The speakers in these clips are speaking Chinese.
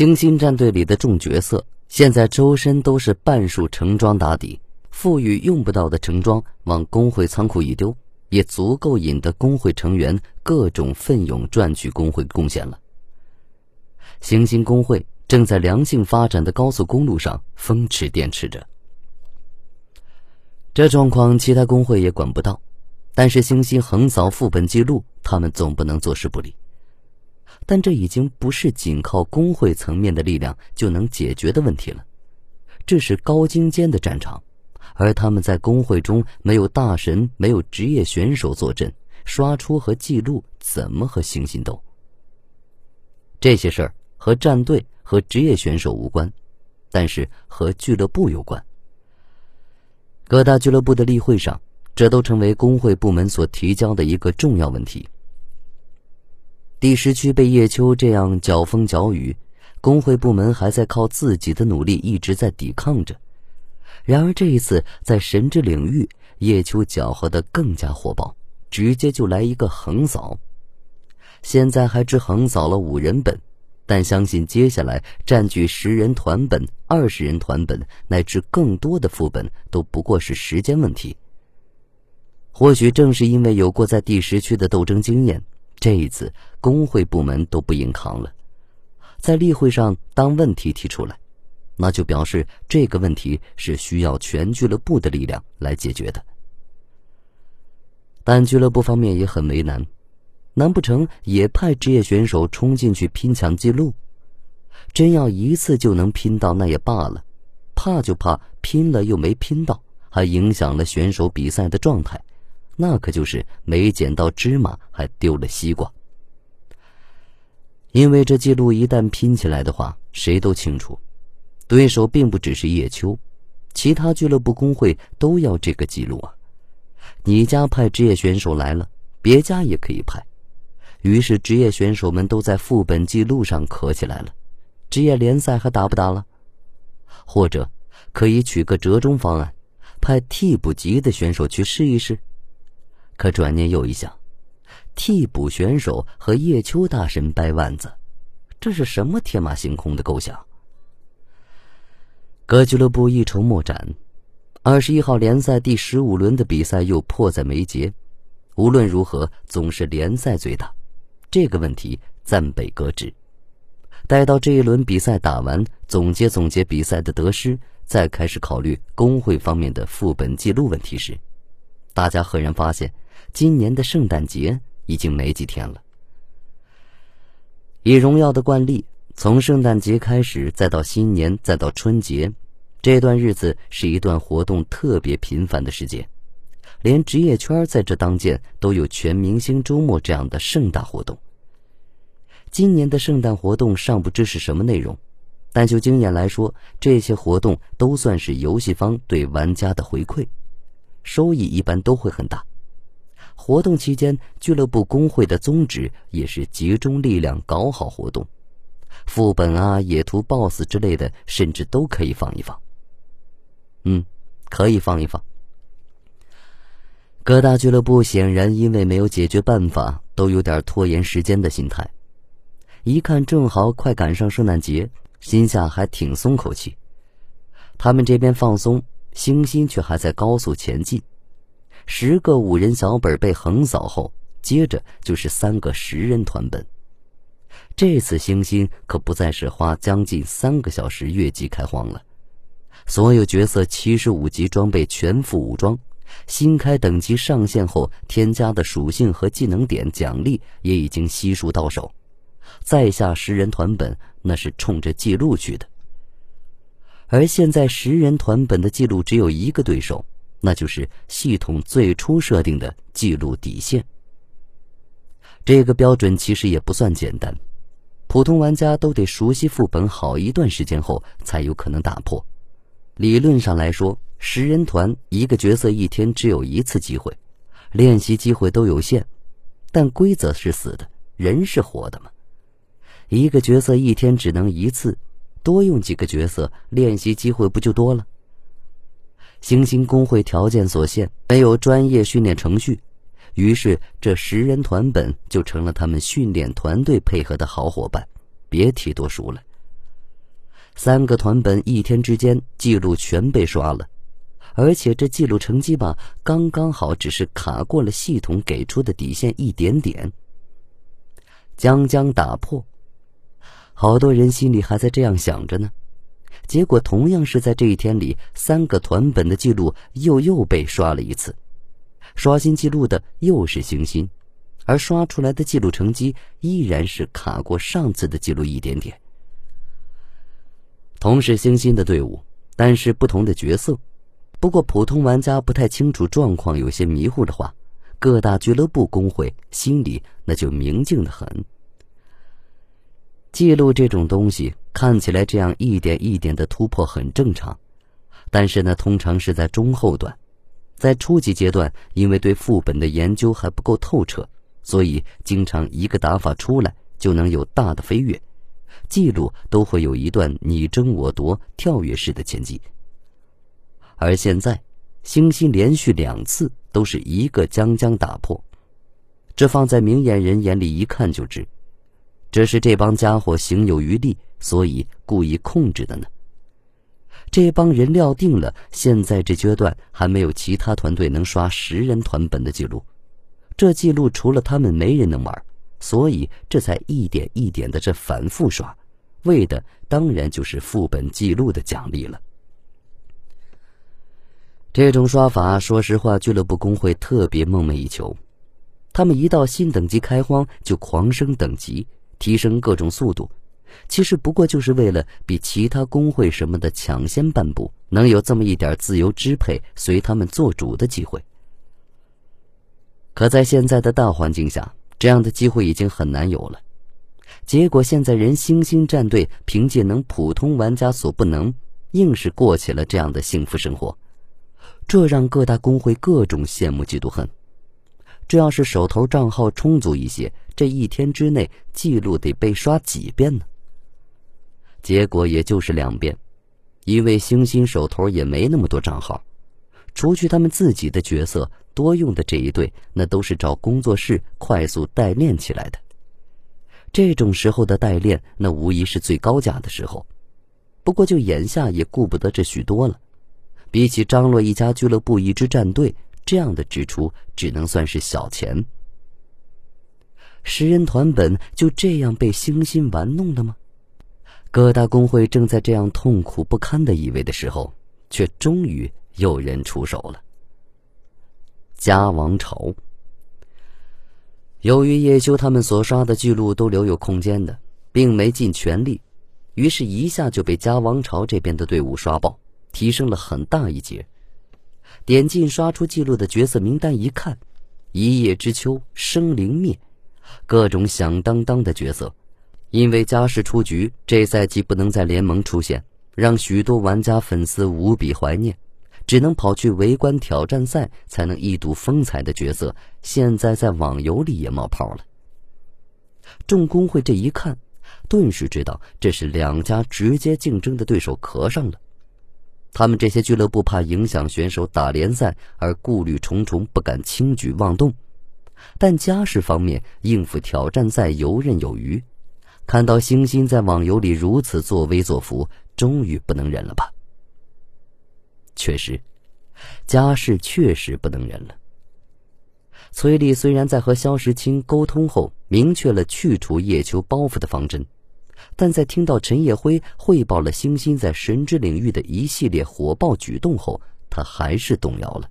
星星战队里的众角色，现在周身都是半数成装打底，富裕用不到的成装往工会仓库一丢，也足够引得工会成员各种奋勇赚取工会贡献了。星星工会正在良性发展的高速公路上风驰电驰着。这状况，其他工会也管不到，但是星星横扫副本记录，他们总不能坐视不理。但这已经不是仅靠工会层面的力量就能解决的问题了，这是高精尖的战场，而他们在工会中没有大神，没有职业选手坐镇，刷出和记录怎么和星星斗？这些事儿和战队和职业选手无关，但是和俱乐部有关。各大俱乐部的例会上，这都成为工会部门所提交的一个重要问题。第十区被叶秋这样搅风搅雨，工会部门还在靠自己的努力一直在抵抗着。然而这一次在神之领域，叶秋搅和的更加火爆，直接就来一个横扫。现在还只横扫了五人本，但相信接下来占据十人团本、二十人团本乃至更多的副本都不过是时间问题。或许正是因为有过在第十区的斗争经验。这一次，工会部门都不硬扛了，在例会上当问题提出来，那就表示这个问题是需要全俱乐部的力量来解决的。但俱乐部方面也很为难，难不成也派职业选手冲进去拼抢记录？真要一次就能拼到，那也罢了，怕就怕拼了又没拼到，还影响了选手比赛的状态。那可就是没捡到芝麻还丢了西瓜。因为这记录一旦拼起来的话，谁都清楚，对手并不只是叶秋，其他俱乐部工会都要这个记录啊。你家派职业选手来了，别家也可以派，于是职业选手们都在副本记录上磕起来了。职业联赛还打不打了？或者可以取个折中方案，派替补级的选手去试一试。可转念又一想，替补选手和叶秋大神掰腕子，这是什么天马行空的构想？各俱乐部一筹莫展。二十一号联赛第十五轮的比赛又迫在眉睫，无论如何总是联赛最大，这个问题暂被搁置。待到这一轮比赛打完，总结总结比赛的得失，再开始考虑工会方面的副本记录问题时，大家赫然发现。今年的圣诞节已经没几天了。以荣耀的惯例，从圣诞节开始，再到新年，再到春节，这段日子是一段活动特别频繁的时间。连职业圈在这当间都有全明星周末这样的盛大活动。今年的圣诞活动尚不知是什么内容，但就经验来说，这些活动都算是游戏方对玩家的回馈，收益一般都会很大。活动期间，俱乐部工会的宗旨也是集中力量搞好活动，副本啊、野图、BOSS 之类的，甚至都可以放一放。嗯，可以放一放。各大俱乐部显然因为没有解决办法，都有点拖延时间的心态。一看正好快赶上圣诞节，心下还挺松口气。他们这边放松，星星却还在高速前进。十个五人小本被横扫后，接着就是三个十人团本。这次星星可不再是花将近三个小时越级开荒了，所有角色七十五级装备全副武装，新开等级上线后添加的属性和技能点奖励也已经悉数到手。再下十人团本那是冲着记录去的，而现在十人团本的记录只有一个对手。那就是系统最初设定的记录底线。这个标准其实也不算简单，普通玩家都得熟悉副本好一段时间后才有可能打破。理论上来说，十人团一个角色一天只有一次机会，练习机会都有限。但规则是死的，人是活的嘛？一个角色一天只能一次，多用几个角色，练习机会不就多了？星星工会条件所限，没有专业训练程序，于是这十人团本就成了他们训练团队配合的好伙伴。别提多熟了。三个团本一天之间记录全被刷了，而且这记录成绩吧，刚刚好只是卡过了系统给出的底线一点点。将将打破，好多人心里还在这样想着呢。结果同样是在这一天里，三个团本的记录又又被刷了一次，刷新记录的又是星星，而刷出来的记录成绩依然是卡过上次的记录一点点。同是星星的队伍，但是不同的角色。不过普通玩家不太清楚状况，有些迷糊的话。各大俱乐部工会心里那就明镜的很。记录这种东西看起来这样一点一点的突破很正常，但是呢，通常是在中后段，在初级阶段，因为对副本的研究还不够透彻，所以经常一个打法出来就能有大的飞跃，记录都会有一段你争我夺、跳跃式的前进。而现在。星星连续两次都是一个将将打破，这放在明眼人眼里一看就知，这是这帮家伙行有余力，所以故意控制的呢。这帮人料定了，现在这阶段还没有其他团队能刷十人团本的记录，这记录除了他们没人能玩，所以这才一点一点的这反复刷，为的当然就是副本记录的奖励了。这种刷法，说实话，俱乐部工会特别梦寐以求。他们一到新等级开荒，就狂升等级，提升各种速度。其实不过就是为了比其他工会什么的抢先半步，能有这么一点自由支配、随他们做主的机会。可在现在的大环境下，这样的机会已经很难有了。结果现在人星星战队凭借能普通玩家所不能，硬是过起了这样的幸福生活。这让各大工会各种羡慕嫉妒恨。这要是手头账号充足一些，这一天之内记录得被刷几遍呢？结果也就是两遍，因为星星手头也没那么多账号，除去他们自己的角色多用的这一队，那都是找工作室快速代练起来的。这种时候的代练，那无疑是最高价的时候。不过就眼下也顾不得这许多了。比起张罗一家俱乐部、一支战队这样的支出，只能算是小钱。十人团本就这样被星星玩弄了吗？各大工会正在这样痛苦不堪的以为的时候，却终于有人出手了。家王朝。由于叶修他们所刷的记录都留有空间的，并没尽全力，于是一下就被家王朝这边的队伍刷爆。提升了很大一截。点进刷出记录的角色名单一看，一叶知秋、生灵灭，各种响当当的角色。因为家世出局，这赛季不能在联盟出现，让许多玩家粉丝无比怀念，只能跑去围观挑战赛才能一睹风采的角色，现在在网游里也冒泡了。众工会这一看，顿时知道这是两家直接竞争的对手磕上了。他们这些俱乐部怕影响选手打联赛而顾虑重重，不敢轻举妄动。但家世方面应付挑战赛游刃有余。看到星星在网游里如此作威作福，终于不能忍了吧？确实，家世确实不能忍了。崔丽虽然在和肖时清沟通后，明确了去除叶秋包袱的方针。但在听到陈叶辉汇报了星星在神之领域的一系列火爆举动后，他还是动摇了。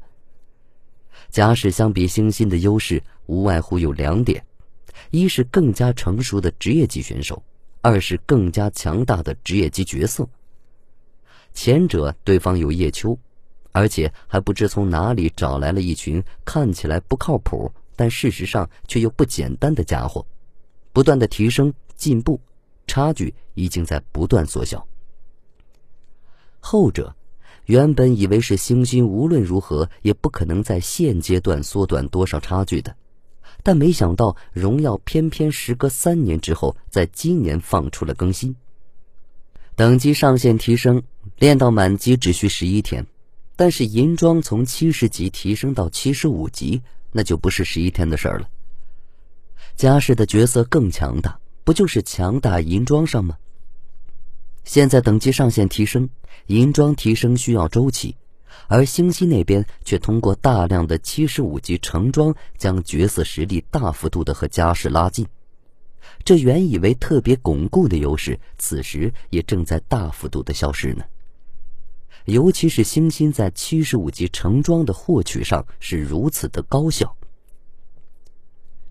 假使相比星星的优势，无外乎有两点：一是更加成熟的职业级选手，二是更加强大的职业级角色。前者，对方有叶秋，而且还不知从哪里找来了一群看起来不靠谱，但事实上却又不简单的家伙，不断的提升进步。差距已经在不断缩小。后者原本以为是星星无论如何也不可能在现阶段缩短多少差距的，但没想到荣耀偏偏时隔三年之后，在今年放出了更新。等级上限提升，练到满级只需十一天，但是银装从七十级提升到七十五级，那就不是十一天的事儿了。家世的角色更强大。不就是强大银装上吗？现在等级上限提升，银装提升需要周期，而星星那边却通过大量的七十五级成装，将角色实力大幅度的和家世拉近。这原以为特别巩固的优势，此时也正在大幅度的消失呢。尤其是星星在七十五级成装的获取上是如此的高效，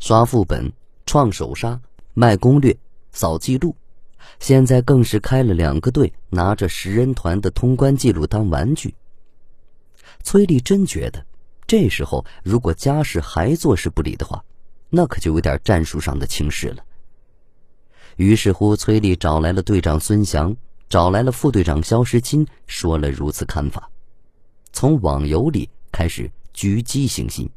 刷副本、创首杀、卖攻略、扫记录，现在更是开了两个队，拿着十人团的通关记录当玩具。崔丽真觉得，这时候如果家世还坐视不理的话，那可就有点战术上的轻视了。于是乎，崔丽找来了队长孙翔，找来了副队长肖时钦，说了如此看法，从网游里开始狙击行星。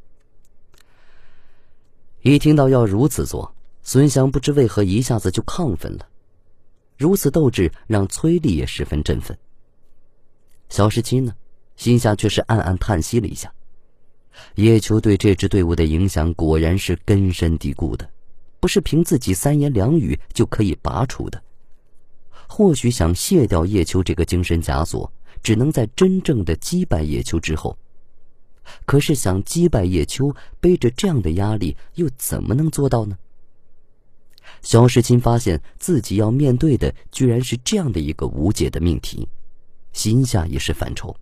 一听到要如此做，孙翔不知为何一下子就亢奋了。如此斗志让崔丽也十分振奋。肖时钦呢，心下却是暗暗叹息了一下。叶秋对这支队伍的影响果然是根深蒂固的。不是凭自己三言两语就可以拔除的。或许想卸掉叶秋这个精神枷锁，只能在真正的击败叶秋之后。可是想击败叶秋，背着这样的压力，又怎么能做到呢？肖时钦发现自己要面对的，居然是这样的一个无解的命题，心下也是犯愁。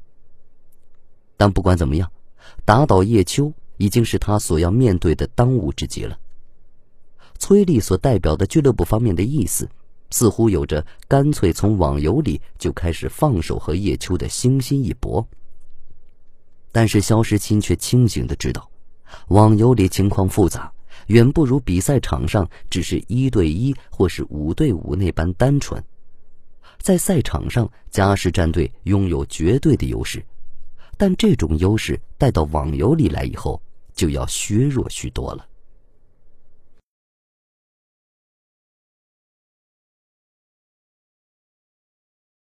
但不管怎么样，打倒叶秋已经是他所要面对的当务之急了。崔丽所代表的俱乐部方面的意思，似乎有着干脆从网游里就开始放手和叶秋的星星一搏。但是肖时钦却清醒的知道，网游里情况复杂，远不如比赛场上只是一对一或是五对五那般单纯。在赛场上，嘉世战队拥有绝对的优势，但这种优势带到网游里来以后，就要削弱许多了。